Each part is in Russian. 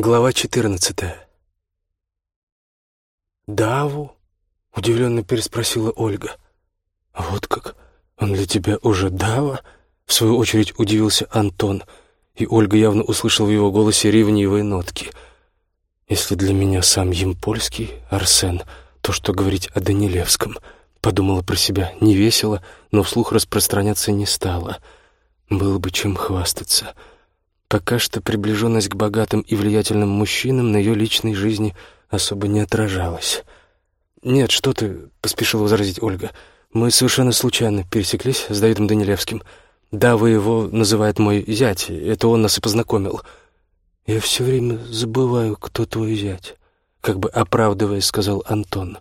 Глава 14 «Даву?» — удивленно переспросила Ольга. «Вот как? Он для тебя уже Дава?» В свою очередь удивился Антон, и Ольга явно услышала в его голосе ревнивые нотки. «Если для меня сам Емпольский, Арсен, то что говорить о Данилевском?» Подумала про себя, не весело, но вслух распространяться не стала. Было бы чем хвастаться. Пока что приближенность к богатым и влиятельным мужчинам на ее личной жизни особо не отражалась. «Нет, что ты», — поспешила возразить Ольга. «Мы совершенно случайно пересеклись с Давидом Данилевским. Да, вы его называет мой зять, это он нас и познакомил». «Я все время забываю, кто твой зять», — как бы оправдываясь, сказал Антон.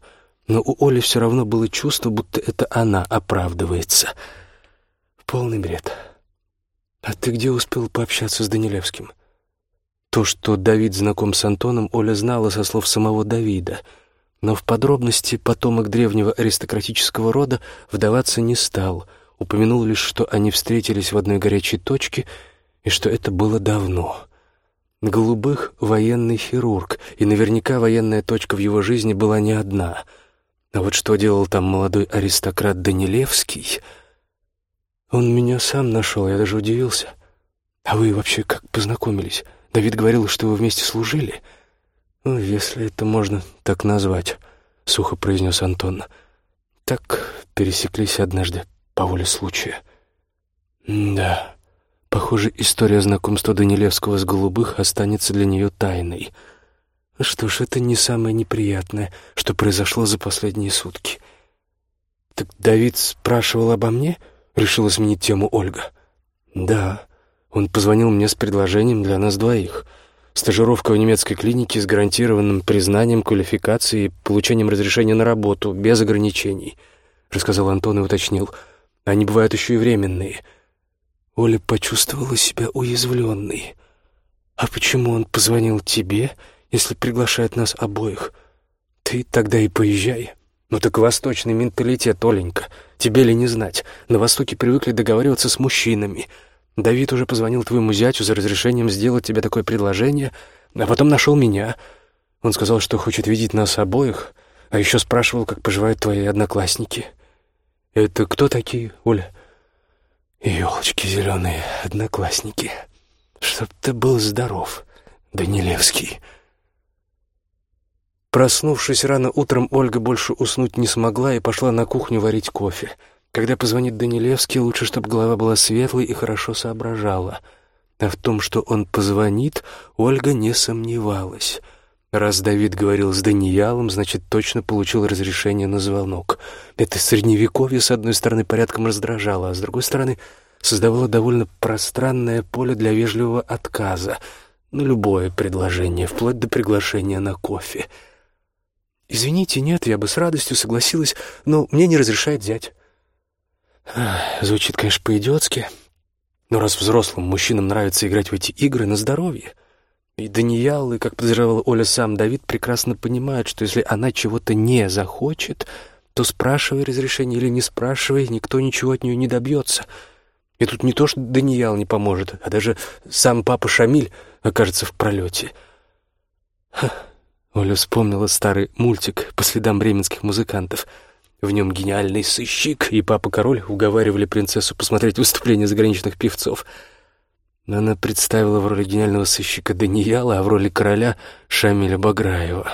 Но у Оли все равно было чувство, будто это она оправдывается. Полный бред. «А ты где успел пообщаться с Данилевским?» То, что Давид знаком с Антоном, Оля знала со слов самого Давида, но в подробности потомок древнего аристократического рода вдаваться не стал, упомянул лишь, что они встретились в одной горячей точке и что это было давно. Голубых — военный хирург, и наверняка военная точка в его жизни была не одна. А вот что делал там молодой аристократ Данилевский — он меня сам нашел, я даже удивился. А вы вообще как познакомились? Давид говорил, что вы вместе служили. Ну, если это можно так назвать, сухо произнес Антон. Так пересеклись однажды по воле случая. да, похоже, история знакомства Данилевского с Голубых останется для нее тайной. Что ж, это не самое неприятное, что произошло за последние сутки. Так Давид спрашивал обо мне — Решила сменить тему Ольга. «Да, он позвонил мне с предложением для нас двоих. Стажировка в немецкой клинике с гарантированным признанием квалификации и получением разрешения на работу, без ограничений», — рассказал Антон и уточнил. «Они бывают еще и временные». Оля почувствовала себя уязвленной. «А почему он позвонил тебе, если приглашает нас обоих? Ты тогда и поезжай». «Ну так восточный менталитет, Оленька. Тебе ли не знать? На Востоке привыкли договариваться с мужчинами. Давид уже позвонил твоему зятю за разрешением сделать тебе такое предложение, а потом нашел меня. Он сказал, что хочет видеть нас обоих, а еще спрашивал, как поживают твои одноклассники. Это кто такие, Оля?» «Елочки зеленые, одноклассники. Чтоб ты был здоров, Данилевский». Проснувшись рано утром, Ольга больше уснуть не смогла и пошла на кухню варить кофе. Когда позвонит Данилевский, лучше, чтобы голова была светлой и хорошо соображала. А в том, что он позвонит, Ольга не сомневалась. Раз Давид говорил с Даниялом, значит, точно получил разрешение на звонок. Это средневековье, с одной стороны, порядком раздражало, а с другой стороны, создавало довольно пространное поле для вежливого отказа на любое предложение, вплоть до приглашения на кофе — «Извините, нет, я бы с радостью согласилась, но мне не разрешает зять». Звучит, конечно, по-идиотски, но раз взрослым мужчинам нравится играть в эти игры, на здоровье. И Даниял, и, как подозревала Оля, сам Давид прекрасно понимают, что если она чего-то не захочет, то спрашивай разрешение или не спрашивай, никто ничего от нее не добьется. И тут не то, что Даниял не поможет, а даже сам папа Шамиль окажется в пролете. Ха. Оля вспомнила старый мультик по следам бременских музыкантов. В нем гениальный сыщик и папа-король уговаривали принцессу посмотреть выступления заграничных певцов. Она представила в роли гениального сыщика Данияла, а в роли короля Шамиля Баграева.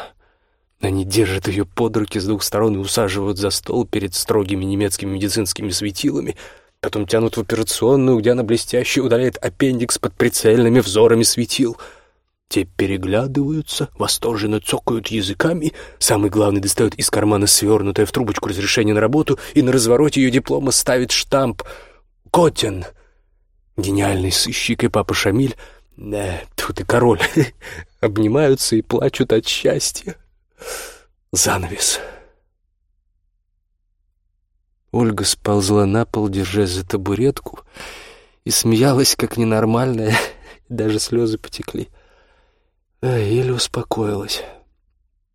Они держат ее под руки с двух сторон и усаживают за стол перед строгими немецкими медицинскими светилами, потом тянут в операционную, где она блестяще удаляет аппендикс под прицельными взорами светил — те переглядываются, восторженно цокают языками. Самый главный достает из кармана свернутое в трубочку разрешение на работу и на развороте ее диплома ставит штамп «Котен». Гениальный сыщик и папа Шамиль, э, тут и король, обнимаются и плачут от счастья. Занавес. Ольга сползла на пол, держась за табуретку, и смеялась, как ненормальная, даже слезы потекли. — а, еле успокоилась.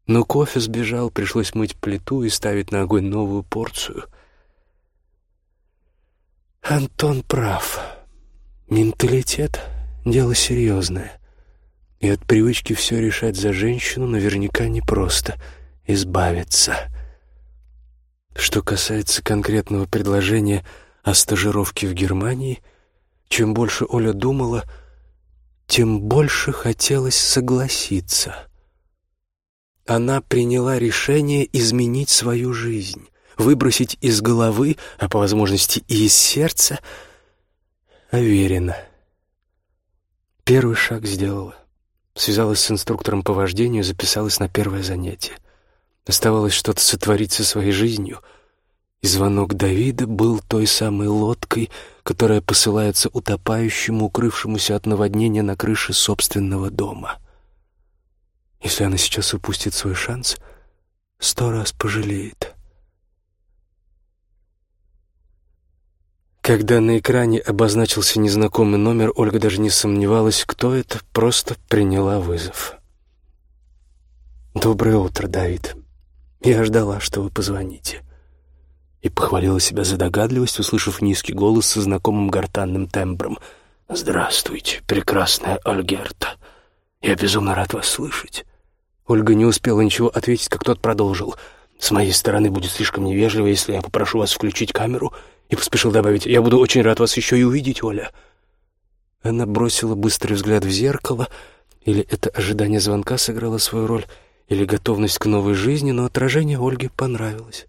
Но кофе сбежал, пришлось мыть плиту и ставить на огонь новую порцию. Антон прав. Менталитет — дело серьезное. И от привычки все решать за женщину наверняка непросто избавиться. Что касается конкретного предложения о стажировке в Германии, чем больше Оля думала, тем больше хотелось согласиться. Она приняла решение изменить свою жизнь, выбросить из головы, а по возможности и из сердца, Аверина. Первый шаг сделала. Связалась с инструктором по вождению, записалась на первое занятие. Оставалось что-то сотворить со своей жизнью. И звонок Давида был той самой лодкой, которая посылается утопающему, укрывшемуся от наводнения на крыше собственного дома. Если она сейчас упустит свой шанс, сто раз пожалеет. Когда на экране обозначился незнакомый номер, Ольга даже не сомневалась, кто это, просто приняла вызов. «Доброе утро, Давид. Я ждала, что вы позвоните». И похвалила себя за догадливость, услышав низкий голос со знакомым гортанным тембром. «Здравствуйте, прекрасная Ольгерта. Я безумно рад вас слышать». Ольга не успела ничего ответить, как тот продолжил. «С моей стороны будет слишком невежливо, если я попрошу вас включить камеру и поспешил добавить, «Я буду очень рад вас еще и увидеть, Оля». Она бросила быстрый взгляд в зеркало, или это ожидание звонка сыграло свою роль, или готовность к новой жизни, но отражение Ольге понравилось.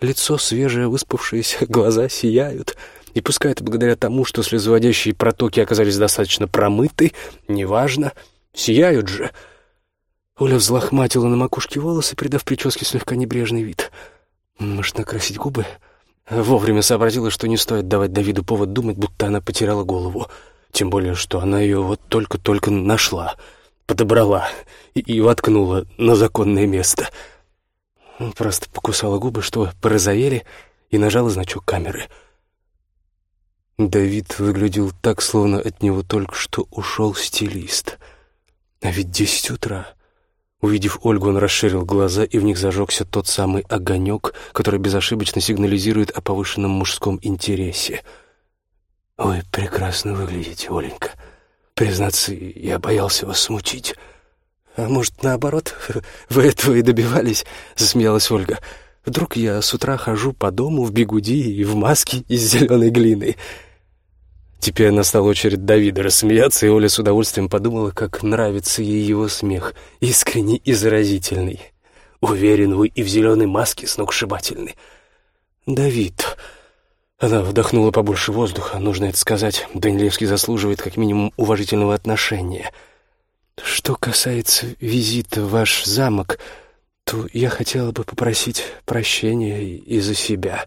Лицо свежее, выспавшееся, глаза сияют. И пускай это благодаря тому, что слезоводящие протоки оказались достаточно промыты, неважно, сияют же. Оля взлохматила на макушке волосы, придав прическе слегка небрежный вид. Может, накрасить губы? Вовремя сообразила, что не стоит давать Давиду повод думать, будто она потеряла голову. Тем более, что она ее вот только-только нашла, подобрала и, и воткнула на законное место. Просто покусала губы, что порозовели, и нажала значок камеры. Давид выглядел так, словно от него только что ушел стилист. А ведь десять утра. Увидев Ольгу, он расширил глаза, и в них зажегся тот самый огонек, который безошибочно сигнализирует о повышенном мужском интересе. «Вы прекрасно выглядите, Оленька. Признаться, я боялся вас смутить». «А может, наоборот, вы этого и добивались?» — засмеялась Ольга. «Вдруг я с утра хожу по дому в бегуди и в маске из зеленой глины?» Теперь настала очередь Давида рассмеяться, и Оля с удовольствием подумала, как нравится ей его смех, искренний и заразительный. Уверен, вы и в зеленой маске сногсшибательны. «Давид...» Она вдохнула побольше воздуха, нужно это сказать. Данилевский заслуживает как минимум уважительного отношения. «Что касается визита в ваш замок, то я хотела бы попросить прощения и за себя».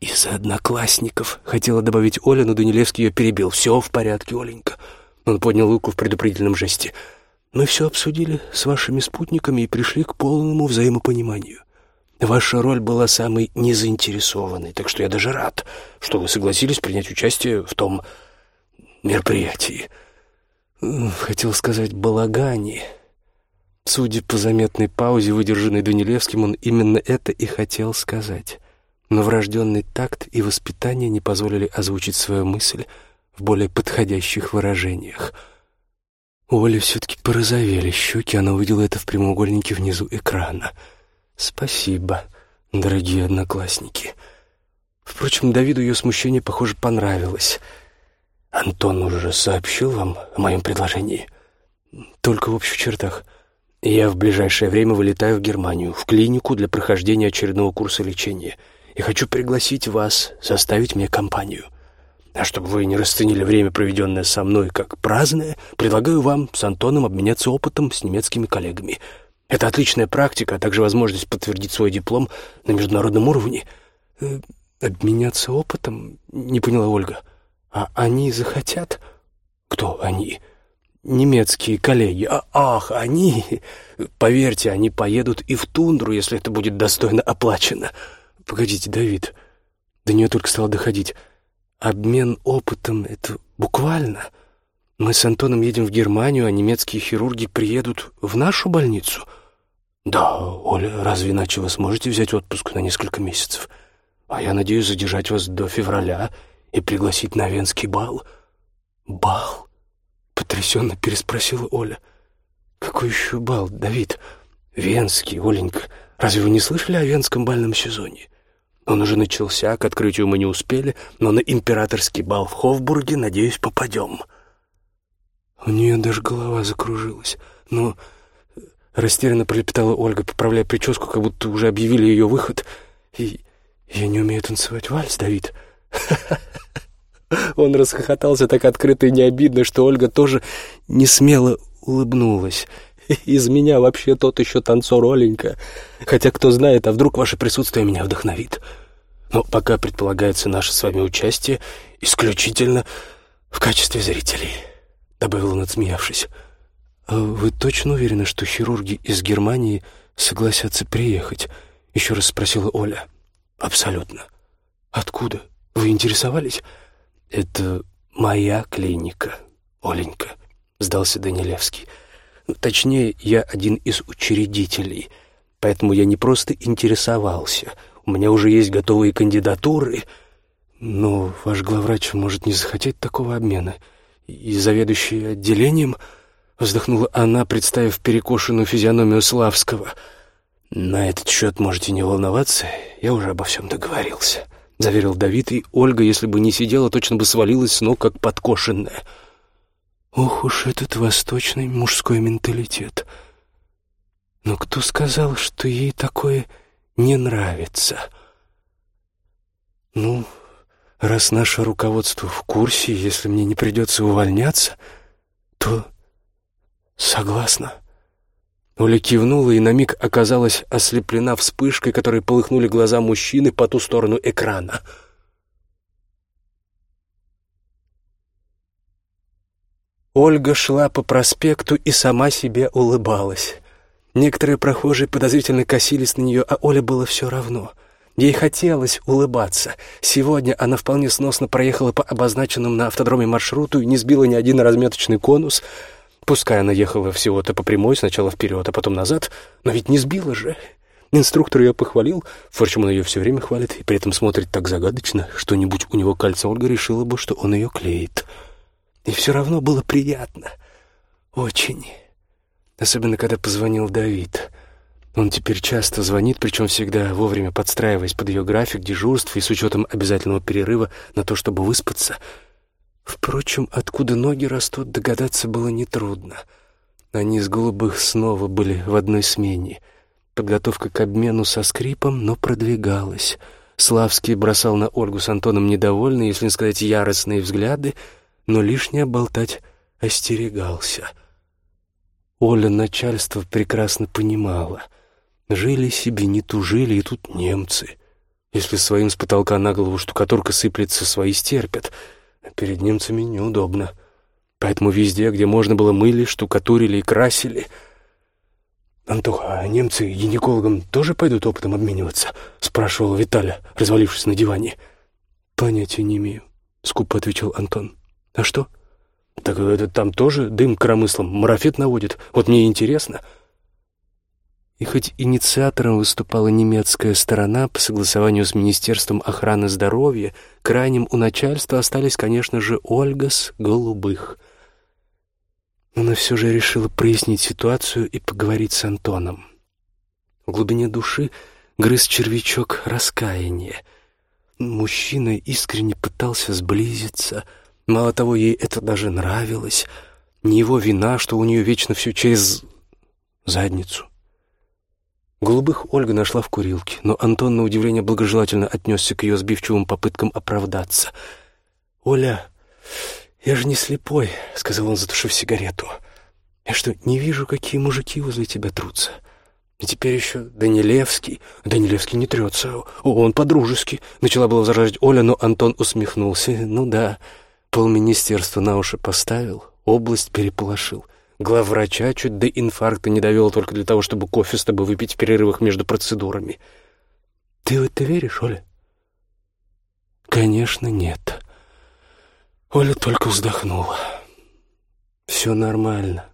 «Из-за одноклассников», — хотела добавить Оля, но Данилевский ее перебил. «Все в порядке, Оленька». Он поднял руку в предупредительном жесте. «Мы все обсудили с вашими спутниками и пришли к полному взаимопониманию. Ваша роль была самой незаинтересованной, так что я даже рад, что вы согласились принять участие в том мероприятии. Хотел сказать «балагане». Судя по заметной паузе, выдержанной Данилевским, он именно это и хотел сказать но врожденный такт и воспитание не позволили озвучить свою мысль в более подходящих выражениях. У Оли все-таки порозовели щеки, она увидела это в прямоугольнике внизу экрана. «Спасибо, дорогие одноклассники». Впрочем, Давиду ее смущение, похоже, понравилось. «Антон уже сообщил вам о моем предложении?» «Только в общих чертах. Я в ближайшее время вылетаю в Германию, в клинику для прохождения очередного курса лечения» и хочу пригласить вас составить мне компанию. А чтобы вы не расценили время, проведенное со мной, как праздное, предлагаю вам с Антоном обменяться опытом с немецкими коллегами. Это отличная практика, а также возможность подтвердить свой диплом на международном уровне. Э, обменяться опытом? Не поняла Ольга. А они захотят? Кто они? Немецкие коллеги. А, ах, они! Поверьте, они поедут и в тундру, если это будет достойно оплачено. «Погодите, Давид». До нее только стало доходить. «Обмен опытом — это буквально. Мы с Антоном едем в Германию, а немецкие хирурги приедут в нашу больницу». «Да, Оля, разве иначе вы сможете взять отпуск на несколько месяцев? А я надеюсь задержать вас до февраля и пригласить на венский бал». «Бал?» потрясенно переспросила Оля. «Какой еще бал, Давид?» «Венский, Оленька. Разве вы не слышали о венском бальном сезоне? Он уже начался, к открытию мы не успели, но на императорский бал в Хофбурге, надеюсь, попадем». У нее даже голова закружилась. Но растерянно пролепетала Ольга, поправляя прическу, как будто уже объявили ее выход. И я не умею танцевать вальс, Давид. Он расхохотался так открыто и необидно, что Ольга тоже не смело улыбнулась. Из меня вообще тот еще танцор Оленька. Хотя, кто знает, а вдруг ваше присутствие меня вдохновит. Но пока предполагается наше с вами участие исключительно в качестве зрителей», — добавил он, отсмеявшись. «А вы точно уверены, что хирурги из Германии согласятся приехать?» — еще раз спросила Оля. «Абсолютно. Откуда? Вы интересовались?» «Это моя клиника, Оленька», — сдался Данилевский. Точнее, я один из учредителей, поэтому я не просто интересовался. У меня уже есть готовые кандидатуры, но ваш главврач может не захотеть такого обмена. И заведующий отделением вздохнула она, представив перекошенную физиономию Славского. «На этот счет можете не волноваться, я уже обо всем договорился», — заверил Давид, и Ольга, если бы не сидела, точно бы свалилась с ног, как подкошенная — Ох уж этот восточный мужской менталитет. Но кто сказал, что ей такое не нравится? Ну, раз наше руководство в курсе, если мне не придется увольняться, то согласна. Оля кивнула и на миг оказалась ослеплена вспышкой, которой полыхнули глаза мужчины по ту сторону экрана — Ольга шла по проспекту и сама себе улыбалась. Некоторые прохожие подозрительно косились на нее, а Оле было все равно. Ей хотелось улыбаться. Сегодня она вполне сносно проехала по обозначенному на автодроме маршруту и не сбила ни один разметочный конус. Пускай она ехала всего-то по прямой, сначала вперед, а потом назад, но ведь не сбила же. Инструктор ее похвалил, впрочем, он ее все время хвалит, и при этом смотрит так загадочно, что-нибудь у него кольца Ольга решила бы, что он ее клеит. — и все равно было приятно. Очень. Особенно, когда позвонил Давид. Он теперь часто звонит, причем всегда вовремя подстраиваясь под ее график дежурства и с учетом обязательного перерыва на то, чтобы выспаться. Впрочем, откуда ноги растут, догадаться было нетрудно. Они с голубых снова были в одной смене. Подготовка к обмену со скрипом, но продвигалась. Славский бросал на Ольгу с Антоном недовольные, если не сказать яростные взгляды — но лишнее болтать остерегался. Оля начальство прекрасно понимала. Жили себе, не тужили, и тут немцы. Если своим с потолка на голову штукатурка сыплется, свои стерпят. Перед немцами неудобно. Поэтому везде, где можно было, мыли, штукатурили и красили. «Антоха, а немцы гинекологам тоже пойдут опытом обмениваться?» — спрашивал Виталя, развалившись на диване. «Понятия не имею», — скупо отвечал Антон. А что? Так это там тоже дым коромыслом, марафет наводит. Вот мне интересно. И хоть инициатором выступала немецкая сторона по согласованию с Министерством охраны здоровья, крайним у начальства остались, конечно же, Ольга с Голубых. Она все же решила прояснить ситуацию и поговорить с Антоном. В глубине души грыз червячок раскаяния. Мужчина искренне пытался сблизиться — Мало того, ей это даже нравилось. Не его вина, что у нее вечно все через задницу. Голубых Ольга нашла в курилке, но Антон, на удивление, благожелательно отнесся к ее сбивчивым попыткам оправдаться. «Оля, я же не слепой», — сказал он, затушив сигарету. «Я что, не вижу, какие мужики возле тебя трутся?» И теперь еще Данилевский. Данилевский не трется. Он по-дружески. Начала было возражать Оля, но Антон усмехнулся. «Ну да, Полминистерства на уши поставил, область переполошил. Главврача чуть до инфаркта не довел только для того, чтобы кофе с тобой выпить в перерывах между процедурами. Ты в это веришь, Оля? Конечно, нет. Оля только вздохнула. Все нормально.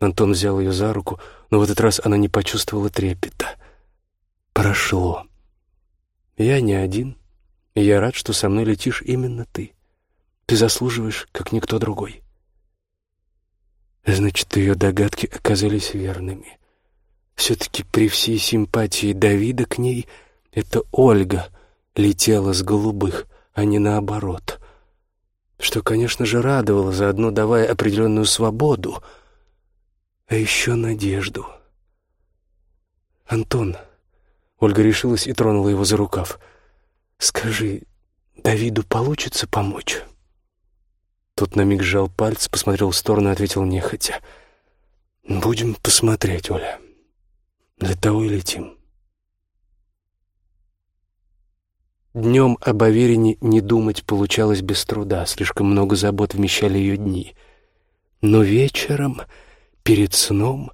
Антон взял ее за руку, но в этот раз она не почувствовала трепета. Прошло. Я не один, и я рад, что со мной летишь именно ты. Ты заслуживаешь, как никто другой. Значит, ее догадки оказались верными. Все-таки при всей симпатии Давида к ней это Ольга летела с голубых, а не наоборот. Что, конечно же, радовало, заодно давая определенную свободу, а еще надежду. «Антон», — Ольга решилась и тронула его за рукав, — «скажи, Давиду получится помочь?» Тот на миг сжал пальцы, посмотрел в сторону и ответил нехотя. «Будем посмотреть, Оля. Для того и летим». Днем об Аверине не думать получалось без труда, слишком много забот вмещали ее дни. Но вечером, перед сном,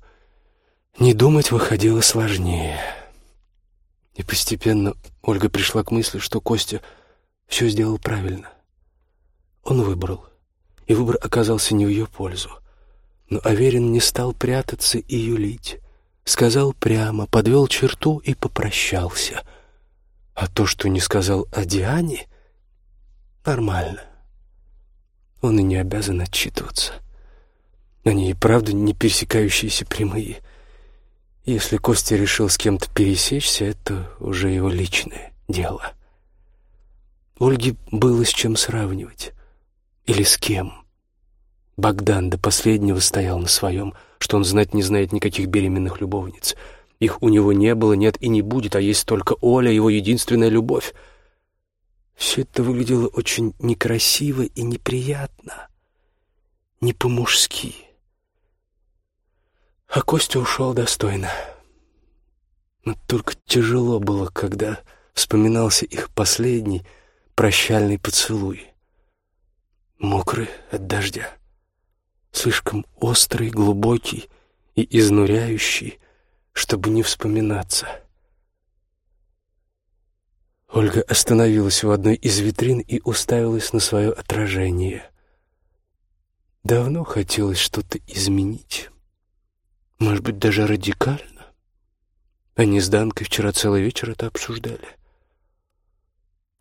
не думать выходило сложнее. И постепенно Ольга пришла к мысли, что Костя все сделал правильно. Он выбрал и выбор оказался не в ее пользу. Но Аверин не стал прятаться и юлить. Сказал прямо, подвел черту и попрощался. А то, что не сказал о Диане, нормально. Он и не обязан отчитываться. Они и правда не пересекающиеся прямые. Если Костя решил с кем-то пересечься, это уже его личное дело. Ольге было с чем сравнивать. Или с кем. Богдан до последнего стоял на своем, что он знать не знает никаких беременных любовниц. Их у него не было, нет и не будет, а есть только Оля, его единственная любовь. Все это выглядело очень некрасиво и неприятно, не по-мужски. А Костя ушел достойно. Но только тяжело было, когда вспоминался их последний прощальный поцелуй. Мокрый от дождя слишком острый, глубокий и изнуряющий, чтобы не вспоминаться. Ольга остановилась в одной из витрин и уставилась на свое отражение. Давно хотелось что-то изменить. Может быть, даже радикально. Они с Данкой вчера целый вечер это обсуждали.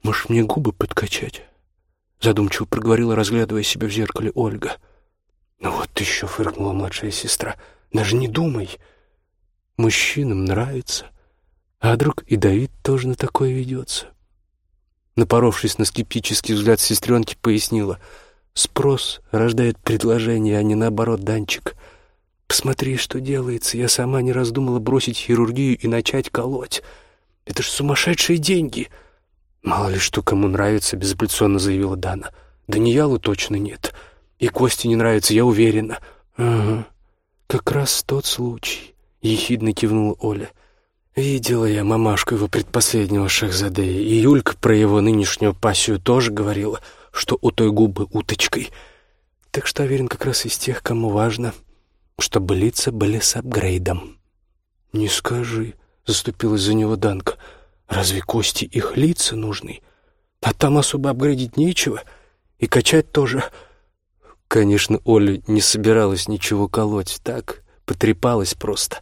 «Может, мне губы подкачать?» Задумчиво проговорила, разглядывая себя в зеркале Ольга — «Ну вот еще», — фыркнула младшая сестра, — «даже не думай. Мужчинам нравится, а вдруг и Давид тоже на такое ведется». Напоровшись на скептический взгляд сестренки, пояснила, «Спрос рождает предложение, а не наоборот, Данчик. Посмотри, что делается. Я сама не раздумала бросить хирургию и начать колоть. Это ж сумасшедшие деньги!» «Мало ли что кому нравится», — безапелляционно заявила Дана. «Даниялу точно нет». И Косте не нравится, я уверена». «Ага, как раз тот случай», — ехидно кивнула Оля. «Видела я мамашку его предпоследнего шахзадея, и Юлька про его нынешнюю пассию тоже говорила, что у той губы уточкой. Так что уверен как раз из тех, кому важно, чтобы лица были с апгрейдом». «Не скажи», — заступилась за него Данка, — «разве Кости их лица нужны? А там особо апгрейдить нечего, и качать тоже...» Конечно, Оля не собиралась ничего колоть, так, потрепалась просто.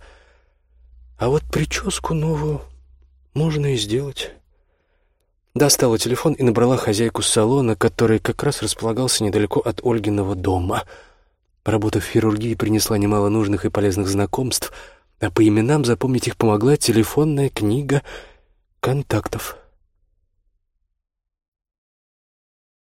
А вот прическу новую можно и сделать. Достала телефон и набрала хозяйку салона, который как раз располагался недалеко от Ольгиного дома. Работа в хирургии принесла немало нужных и полезных знакомств, а по именам запомнить их помогла телефонная книга контактов.